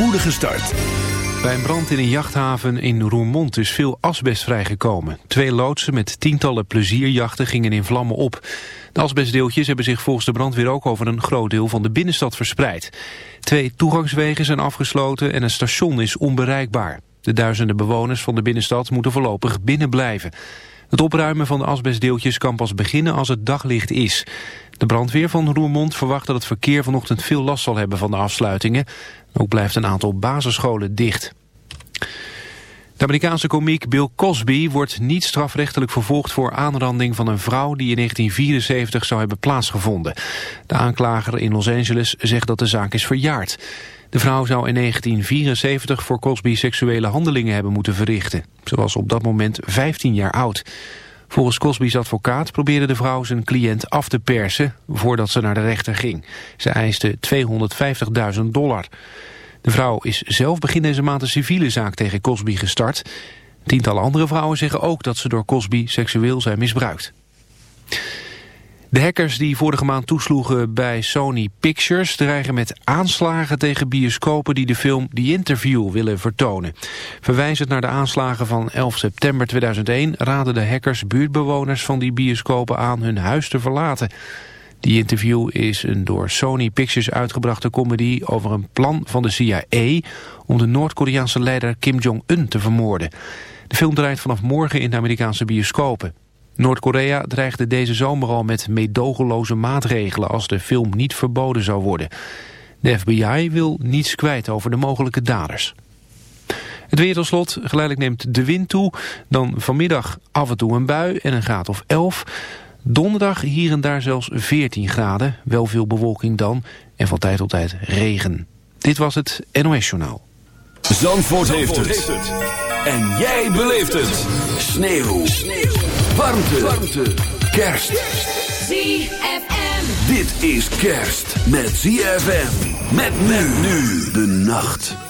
spoedige start. Bij een brand in een jachthaven in Roermond is veel asbest vrijgekomen. Twee loodsen met tientallen plezierjachten gingen in vlammen op. De asbestdeeltjes hebben zich volgens de brandweer ook over een groot deel van de binnenstad verspreid. Twee toegangswegen zijn afgesloten en een station is onbereikbaar. De duizenden bewoners van de binnenstad moeten voorlopig binnen blijven. Het opruimen van de asbestdeeltjes kan pas beginnen als het daglicht is. De brandweer van Roermond verwacht dat het verkeer vanochtend veel last zal hebben van de afsluitingen. Ook blijft een aantal basisscholen dicht. De Amerikaanse komiek Bill Cosby wordt niet strafrechtelijk vervolgd voor aanranding van een vrouw die in 1974 zou hebben plaatsgevonden. De aanklager in Los Angeles zegt dat de zaak is verjaard. De vrouw zou in 1974 voor Cosby seksuele handelingen hebben moeten verrichten. Ze was op dat moment 15 jaar oud. Volgens Cosby's advocaat probeerde de vrouw zijn cliënt af te persen voordat ze naar de rechter ging. Ze eiste 250.000 dollar. De vrouw is zelf begin deze maand een civiele zaak tegen Cosby gestart. Tientallen andere vrouwen zeggen ook dat ze door Cosby seksueel zijn misbruikt. De hackers die vorige maand toesloegen bij Sony Pictures... dreigen met aanslagen tegen bioscopen die de film The Interview willen vertonen. Verwijzend naar de aanslagen van 11 september 2001... raden de hackers buurtbewoners van die bioscopen aan hun huis te verlaten. Die interview is een door Sony Pictures uitgebrachte comedy over een plan van de CIA om de Noord-Koreaanse leider Kim Jong-un te vermoorden. De film draait vanaf morgen in de Amerikaanse bioscopen. Noord-Korea dreigde deze zomer al met meedogenloze maatregelen als de film niet verboden zou worden. De FBI wil niets kwijt over de mogelijke daders. Het weer tot slot, geleidelijk neemt de wind toe. Dan vanmiddag af en toe een bui en een graad of 11. Donderdag hier en daar zelfs 14 graden. Wel veel bewolking dan en van tijd tot tijd regen. Dit was het NOS Journaal. Zandvoort, heeft, het. En jij beleeft het. Sneeuw. Sneeuw. Warmte. Warmte. Kerst. ZFM. Dit is kerst met ZFM. Met men nu de nacht.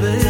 baby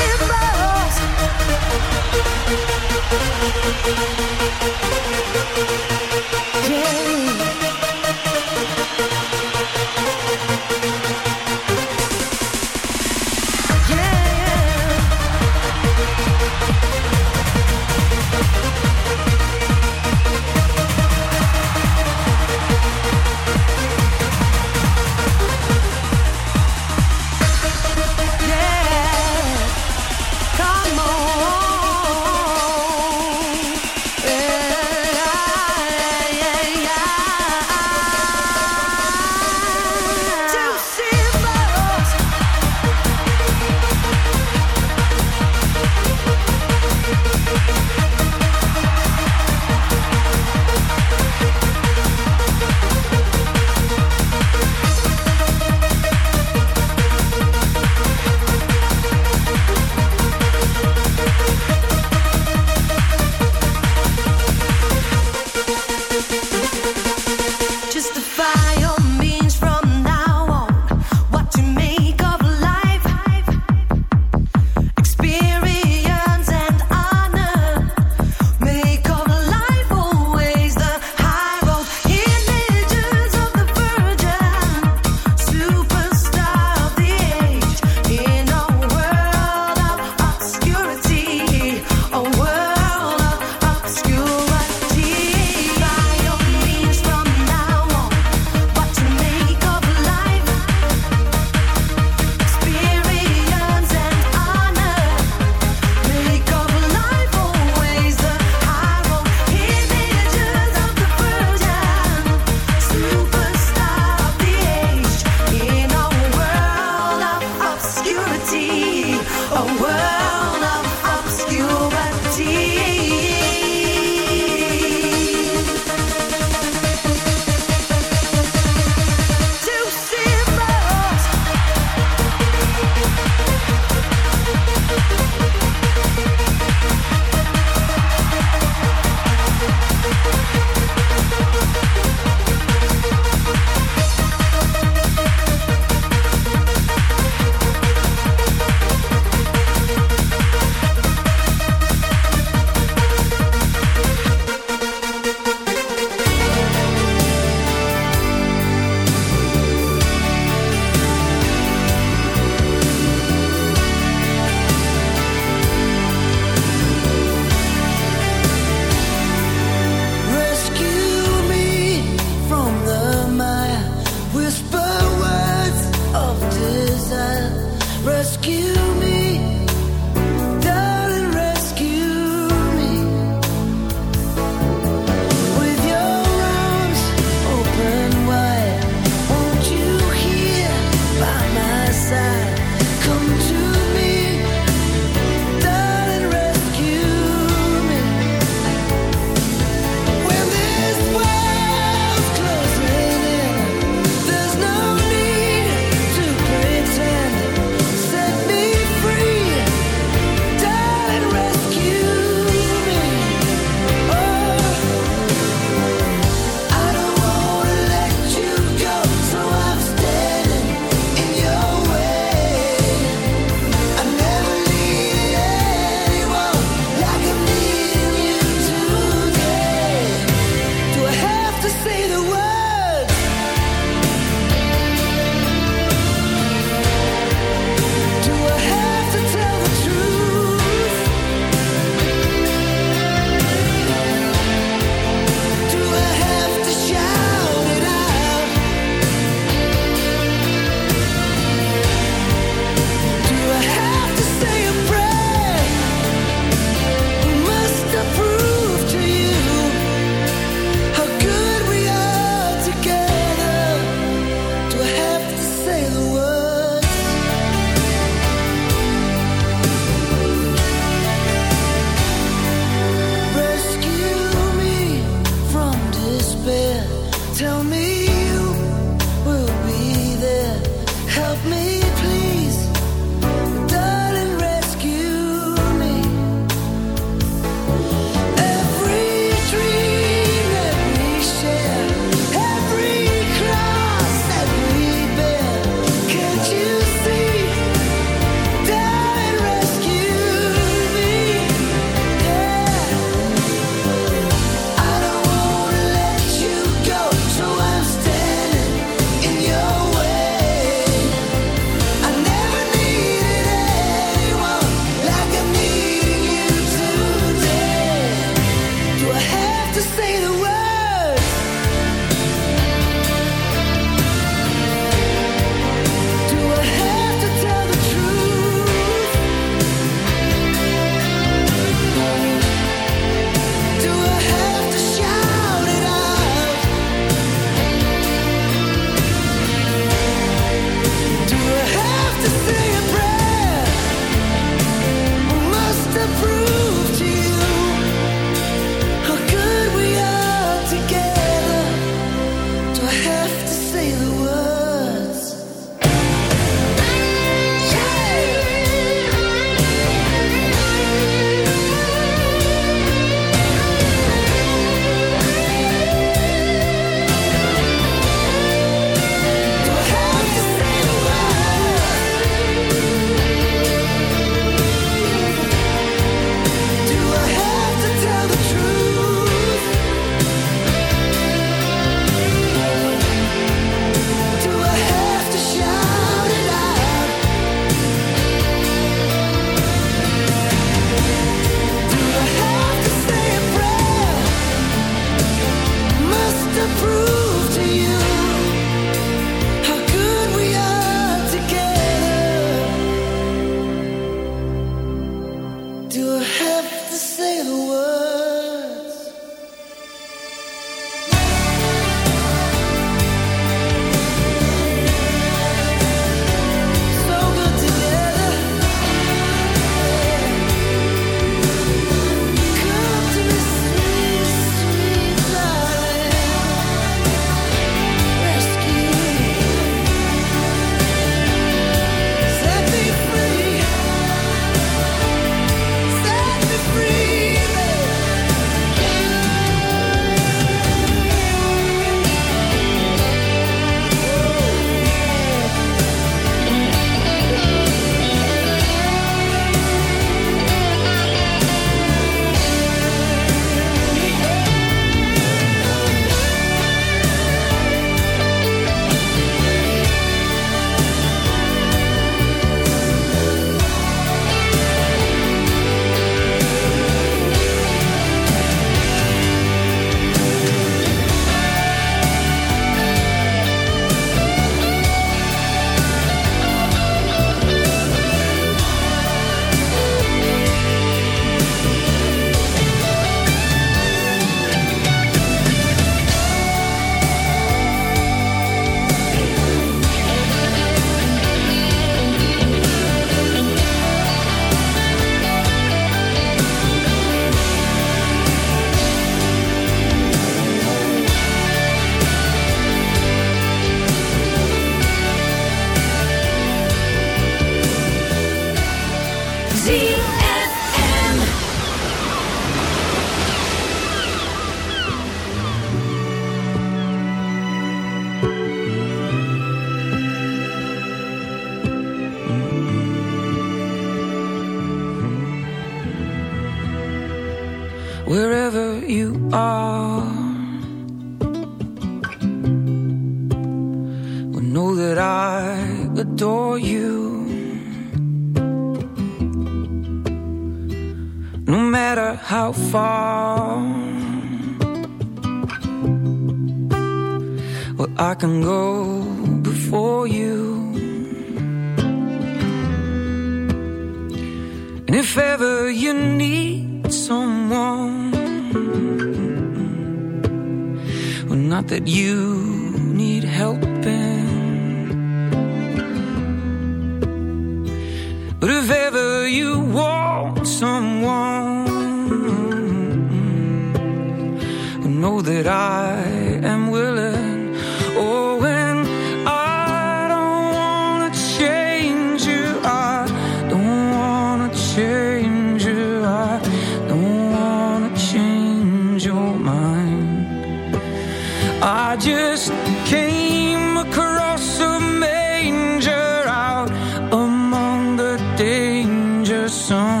I just came across a manger out among the danger zone.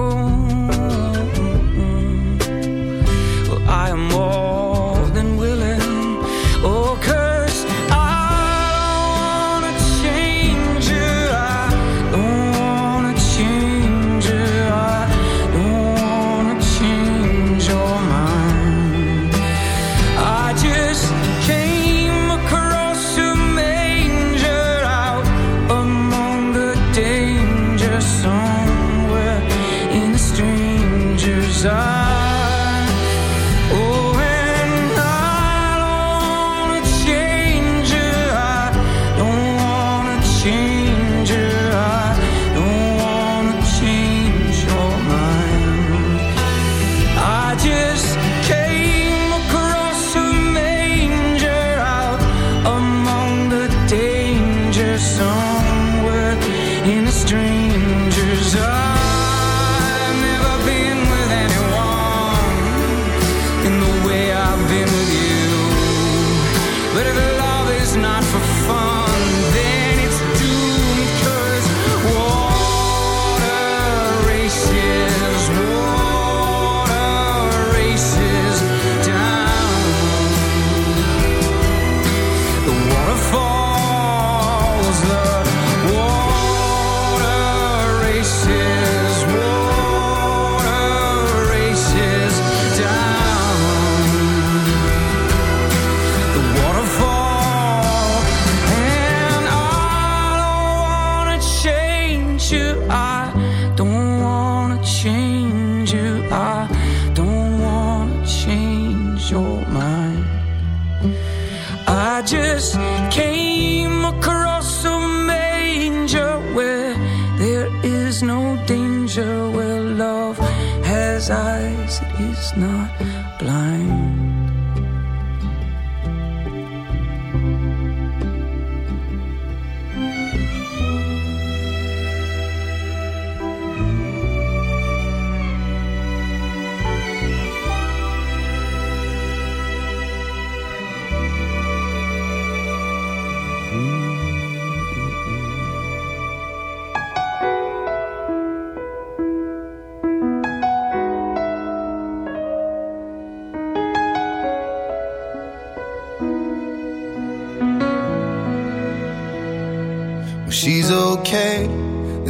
before.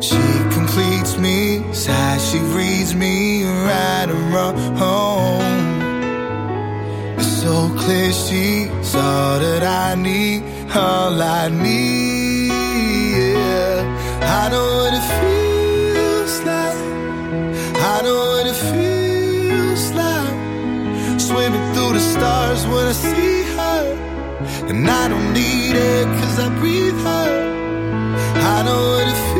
She completes me, sighs, she reads me right and wrong. It's so clear she's all that I need, all I need. Yeah. I know what it feels like. I know what it feels like. Swimming through the stars when I see her. And I don't need it cause I breathe her. I know what it feels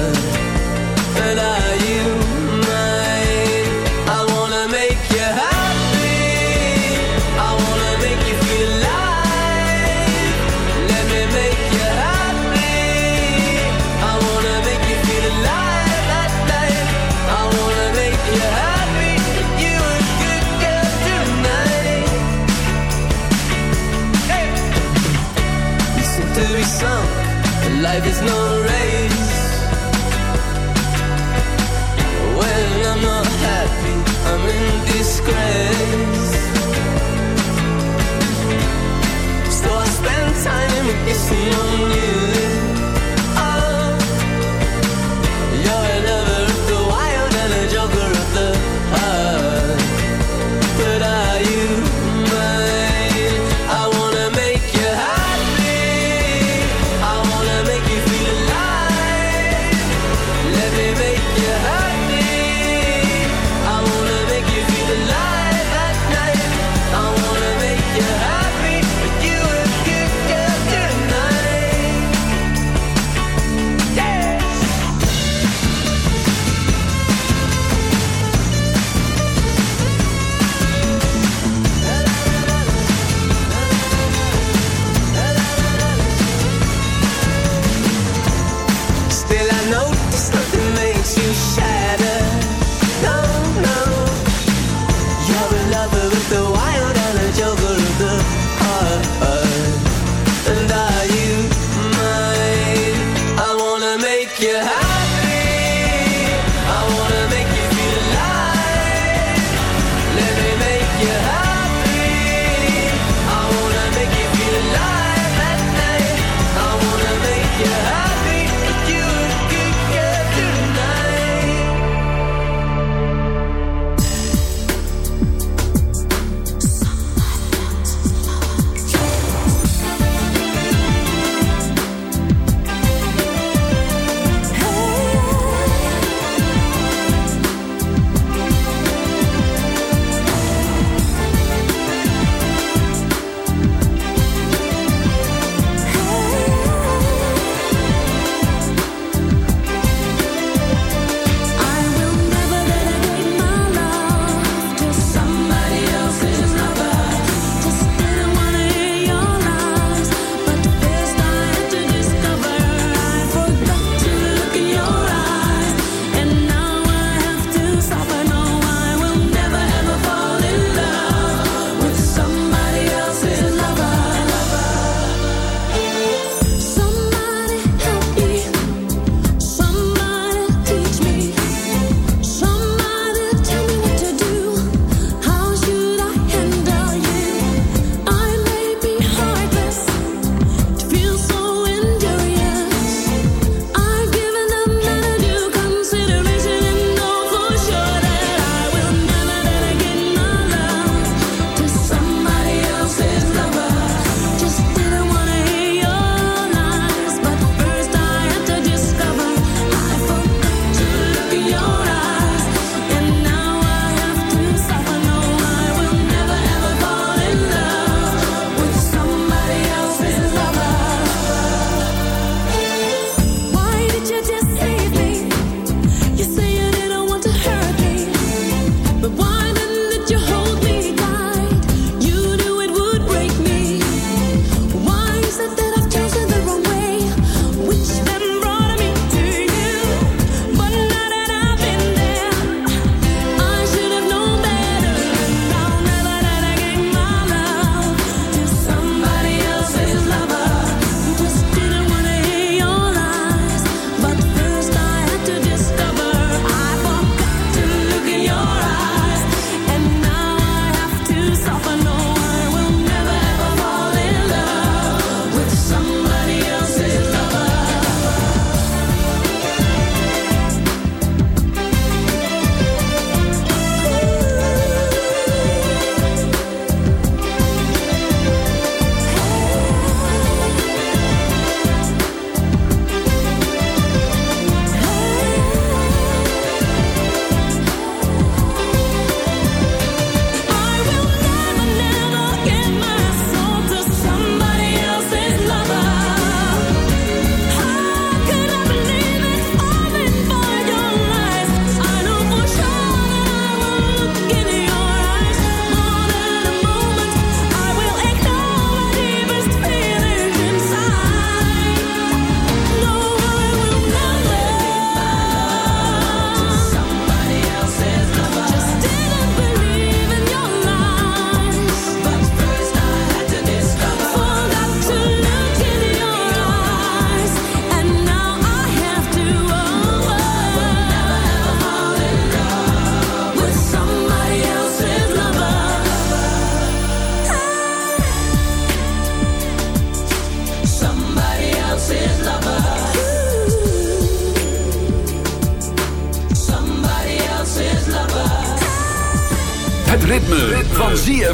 Time you.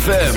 ZFM.